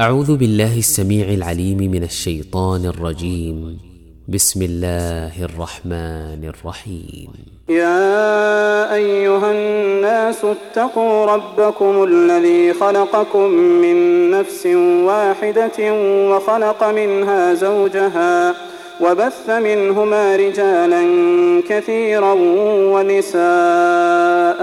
أعوذ بالله السميع العليم من الشيطان الرجيم. بسم الله الرحمن الرحيم. يا أيها الناس اتقوا ربكم الذي خلقكم من نفس واحدة وخلق منها زوجها وبث منهما رجالا كثيرا ونساء.